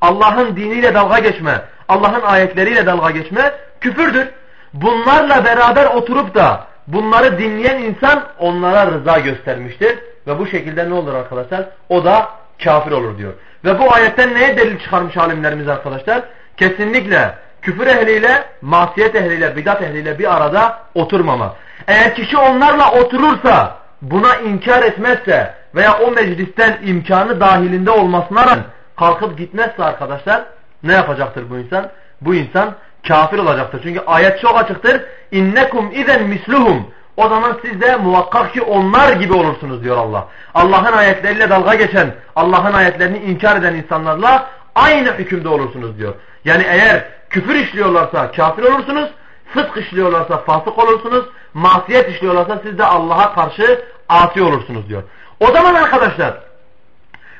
Allah'ın diniyle dalga geçme, Allah'ın ayetleriyle dalga geçme küfürdür. Bunlarla beraber oturup da bunları dinleyen insan onlara rıza göstermiştir. Ve bu şekilde ne olur arkadaşlar? O da kafir olur diyor. Ve bu ayetten neye delil çıkarmış alimlerimiz arkadaşlar? Kesinlikle küfür ehliyle, masiyet ehliyle, bidat ehliyle bir arada oturmama. Eğer kişi onlarla oturursa, buna inkar etmezse veya o meclisten imkanı dahilinde olmasına rağmen kalkıp gitmezse arkadaşlar ne yapacaktır bu insan? Bu insan kafir olacaktır. Çünkü ayet çok açıktır. İnnekum izen misluhum. O zaman siz de muhakkak ki onlar gibi olursunuz diyor Allah. Allah'ın ayetleriyle dalga geçen, Allah'ın ayetlerini inkar eden insanlarla aynı hükümde olursunuz diyor. Yani eğer küfür işliyorlarsa kafir olursunuz, fısk işliyorlarsa fasık olursunuz, masiyet işliyorlarsa siz de Allah'a karşı asi olursunuz diyor. O zaman arkadaşlar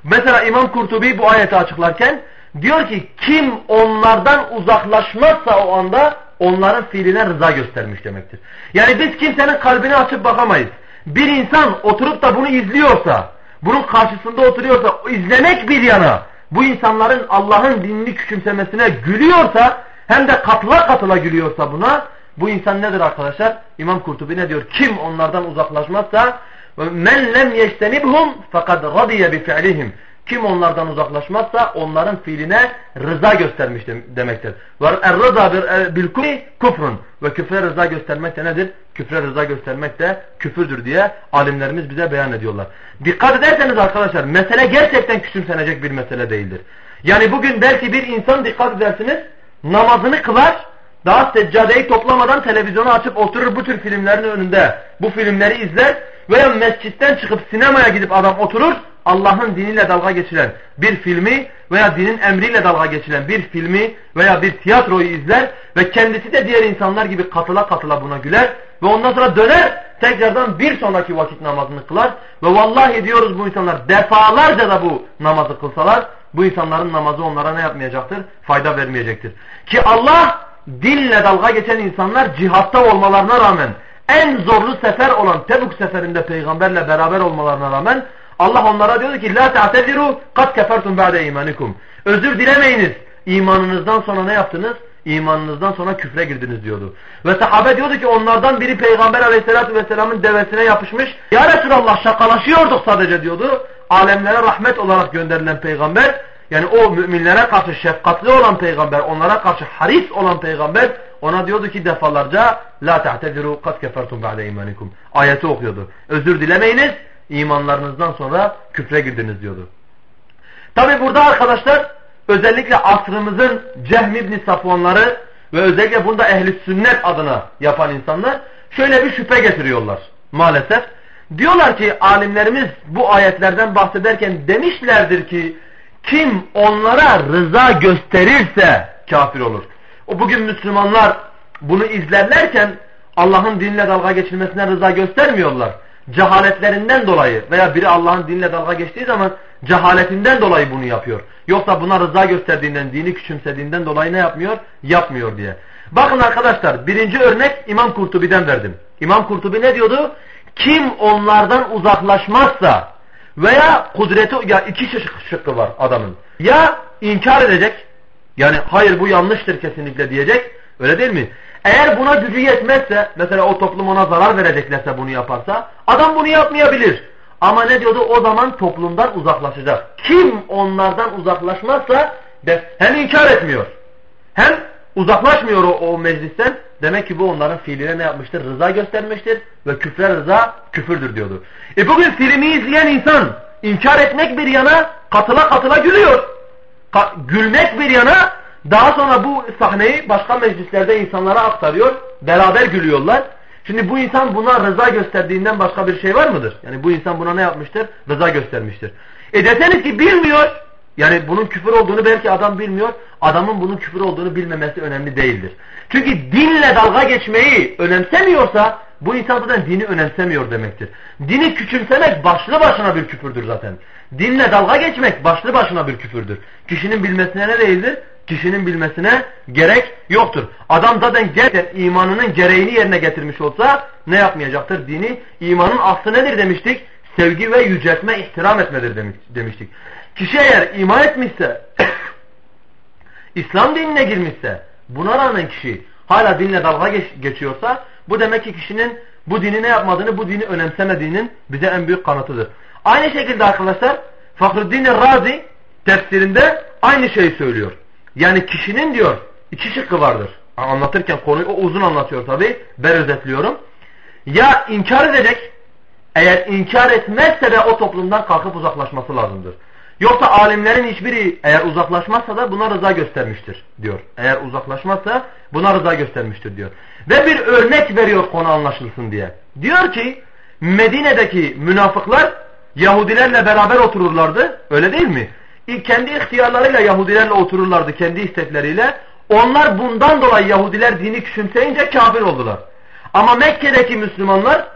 mesela İmam Kurtubi bu ayeti açıklarken diyor ki kim onlardan uzaklaşmazsa o anda onların fiiline rıza göstermiş demektir. Yani biz kimsenin kalbini açıp bakamayız. Bir insan oturup da bunu izliyorsa, bunun karşısında oturuyorsa izlemek bir yana bu insanların Allah'ın dinini küçümsemesine gülüyorsa hem de katıla katıla gülüyorsa buna bu insan nedir arkadaşlar? İmam Kurtubi ne diyor? Kim onlardan uzaklaşmazsa men lem yeştenibhum fakat radiye bi fi'lihim. Kim onlardan uzaklaşmazsa onların fiiline rıza göstermiş demektir. Ve er-rıza bil kufri kufrun. Ve küfre rıza göstermek de nedir? Küfre rıza göstermek de küfürdür diye alimlerimiz bize beyan ediyorlar. Dikkat ederseniz arkadaşlar mesele gerçekten küçümsenecek bir mesele değildir. Yani bugün belki bir insan dikkat edersiniz namazını kılar daha seccadeyi toplamadan televizyonu açıp oturur bu tür filmlerin önünde bu filmleri izler veya mescitten çıkıp sinemaya gidip adam oturur Allah'ın diniyle dalga geçilen bir filmi veya dinin emriyle dalga geçilen bir filmi veya bir tiyatroyu izler ve kendisi de diğer insanlar gibi katıla katıla buna güler ve ondan sonra döner tekrardan bir sonraki vakit namazını kılar ve vallahi diyoruz bu insanlar defalarca da bu namazı kılsalar bu insanların namazı onlara ne yapmayacaktır? Fayda vermeyecektir. Ki Allah dinle dalga geçen insanlar cihatta olmalarına rağmen en zorlu sefer olan Tebuk seferinde peygamberle beraber olmalarına rağmen Allah onlara diyordu ki la ta'teziru kad kefertum ba'de imanikum. Özür dilemeyiniz. İmanınızdan sonra ne yaptınız? İmanınızdan sonra küfre girdiniz diyordu. Ve sahabe diyordu ki onlardan biri Peygamber aleyhissalatü vesselamın devesine yapışmış. Ya Resulallah şakalaşıyorduk sadece diyordu. Alemlere rahmet olarak gönderilen peygamber yani o müminlere karşı şefkatli olan peygamber, onlara karşı haris olan peygamber ona diyordu ki defalarca la ta'teziru kad kefertum ba'de imanikum. Ayeti okuyordu. Özür dilemeyiniz imanlarınızdan sonra küfre girdiniz diyordu. Tabi burada arkadaşlar özellikle asrımızın Cehm İbni Safvanları ve özellikle bunda ehli sünnet adına yapan insanlar şöyle bir şüphe getiriyorlar maalesef. Diyorlar ki alimlerimiz bu ayetlerden bahsederken demişlerdir ki kim onlara rıza gösterirse kafir olur. O bugün Müslümanlar bunu izlerlerken Allah'ın dinle dalga geçilmesine rıza göstermiyorlar. Cehaletlerinden dolayı veya biri Allah'ın dinle dalga geçtiği zaman cehaletinden dolayı bunu yapıyor. Yoksa buna rıza gösterdiğinden, dini küçümsediğinden dolayı ne yapmıyor? Yapmıyor diye. Bakın arkadaşlar birinci örnek İmam Kurtubi'den verdim. İmam Kurtubi ne diyordu? Kim onlardan uzaklaşmazsa veya kudreti ya iki şık, şıkkı var adamın. Ya inkar edecek yani hayır bu yanlıştır kesinlikle diyecek öyle değil mi? Eğer buna gücü yetmezse mesela o toplum ona zarar vereceklerse bunu yaparsa adam bunu yapmayabilir. Ama ne diyordu o zaman toplumdan uzaklaşacak. Kim onlardan uzaklaşmazsa hem inkar etmiyor hem uzaklaşmıyor o, o meclisten demek ki bu onların fiiline ne yapmıştır? Rıza göstermiştir ve küfre rıza küfürdür diyordu. E bugün filmi izleyen insan inkar etmek bir yana katıla katıla gülüyor. Ka gülmek bir yana daha sonra bu sahneyi başka meclislerde insanlara aktarıyor. Beraber gülüyorlar. Şimdi bu insan buna rıza gösterdiğinden başka bir şey var mıdır? Yani bu insan buna ne yapmıştır? Rıza göstermiştir. E deseniz ki bilmiyor. Yani bunun küfür olduğunu belki adam bilmiyor. Adamın bunun küfür olduğunu bilmemesi önemli değildir. Çünkü dinle dalga geçmeyi önemsemiyorsa bu insan zaten dini önemsemiyor demektir. Dini küçümsemek başlı başına bir küfürdür zaten. Dinle dalga geçmek başlı başına bir küfürdür. Kişinin bilmesine ne değildir? Kişinin bilmesine gerek yoktur. Adam zaten gerçekten imanının gereğini yerine getirmiş olsa ne yapmayacaktır? Dini, imanın aslı nedir demiştik? Sevgi ve yüceltme, ihtiram etmedir demiştik. Kişi eğer iman etmişse, İslam dinine girmişse, buna rağmen kişi hala dinle dalga geç, geçiyorsa, bu demek ki kişinin bu dini ne yapmadığını, bu dini önemsemediğinin bize en büyük kanıtıdır. Aynı şekilde arkadaşlar, Fakruddin Razi tefsirinde aynı şeyi söylüyor. Yani kişinin diyor, iki şıkkı vardır. Anlatırken konuyu o uzun anlatıyor tabi. Ben özetliyorum. Ya inkar edecek, eğer inkar etmezse de o toplumdan kalkıp uzaklaşması lazımdır. Yoksa alimlerin hiçbiri eğer uzaklaşmazsa da buna rıza göstermiştir diyor. Eğer uzaklaşmazsa buna rıza göstermiştir diyor. Ve bir örnek veriyor konu anlaşılsın diye. Diyor ki Medine'deki münafıklar Yahudilerle beraber otururlardı. Öyle değil mi? Kendi ihtiyarlarıyla Yahudilerle otururlardı kendi istekleriyle. Onlar bundan dolayı Yahudiler dini küçümseyince kafir oldular. Ama Mekke'deki Müslümanlar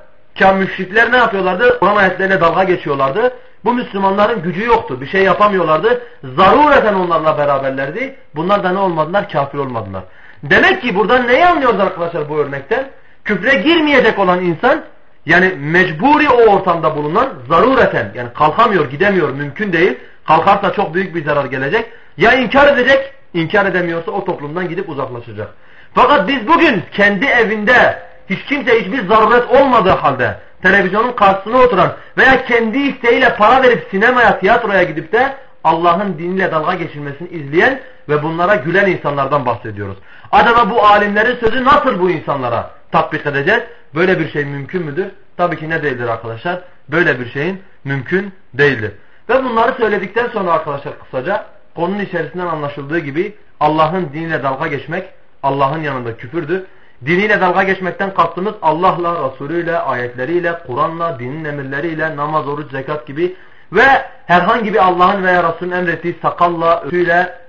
müşrikler ne yapıyorlardı? Kur'an ayetleriyle dalga geçiyorlardı. Bu Müslümanların gücü yoktu. Bir şey yapamıyorlardı. Zarureten onlarla beraberlerdi. Bunlar da ne olmadılar? Kafir olmadılar. Demek ki buradan neyi anlıyoruz arkadaşlar bu örnekten? Küfre girmeyecek olan insan yani mecburi o ortamda bulunan zarureten yani kalkamıyor, gidemiyor, mümkün değil. Kalkarsa çok büyük bir zarar gelecek. Ya inkar edecek, inkar edemiyorsa o toplumdan gidip uzaklaşacak. Fakat biz bugün kendi evinde hiç kimse hiçbir zaruret olmadığı halde televizyonun karşısına oturan veya kendi isteğiyle para verip sinemaya, tiyatroya gidip de Allah'ın diniyle dalga geçilmesini izleyen ve bunlara gülen insanlardan bahsediyoruz. Acaba bu alimlerin sözü nasıl bu insanlara tatbik edeceğiz? Böyle bir şey mümkün müdür? Tabii ki ne değildir arkadaşlar? Böyle bir şeyin mümkün değildir. Ve bunları söyledikten sonra arkadaşlar kısaca konunun içerisinden anlaşıldığı gibi Allah'ın diniyle dalga geçmek Allah'ın yanında küfürdür. Diniyle dalga geçmekten kastımız Allah'la, Resulüyle, ayetleriyle, Kur'an'la, dinin emirleriyle, namaz, oruç, zekat gibi ve herhangi bir Allah'ın veya Resulünün emrettiği sakalla,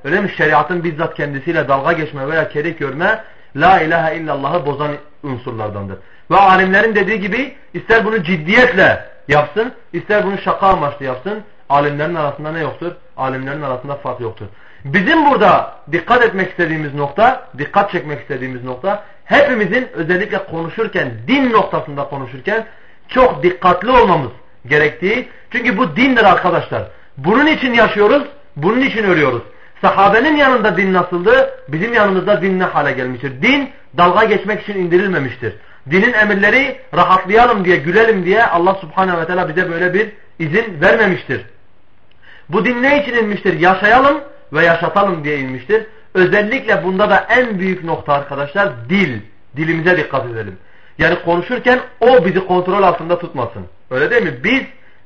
öyle mi şeriatın bizzat kendisiyle dalga geçme veya kerik görme, la ilahe illallah'ı bozan unsurlardandır. Ve alimlerin dediği gibi ister bunu ciddiyetle yapsın, ister bunu şaka amaçlı yapsın, alimlerin arasında ne yoktur? Alimlerin arasında fark yoktur. Bizim burada dikkat etmek istediğimiz nokta, dikkat çekmek istediğimiz nokta, hepimizin özellikle konuşurken, din noktasında konuşurken çok dikkatli olmamız gerektiği. Çünkü bu dindir arkadaşlar. Bunun için yaşıyoruz, bunun için ölüyoruz. Sahabenin yanında din nasıldı? Bizim yanımızda din ne hale gelmiştir? Din dalga geçmek için indirilmemiştir. Dinin emirleri rahatlayalım diye, gülelim diye Allah subhanehu ve teala bize böyle bir izin vermemiştir. Bu din ne için inmiştir? Yaşayalım ve yaşatalım diye inmiştir. Özellikle bunda da en büyük nokta arkadaşlar dil. Dilimize dikkat edelim. Yani konuşurken o bizi kontrol altında tutmasın. Öyle değil mi? Biz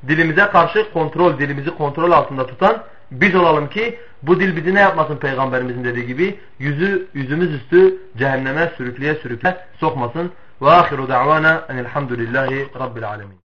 dilimize karşı kontrol, dilimizi kontrol altında tutan biz olalım ki bu dil bizi ne yapmasın peygamberimizin dediği gibi yüzü yüzümüz üstü cehenneme sürükleye sürükle sokmasın. Ve ahiru da'vana enelhamdülillahi rabbil alemin.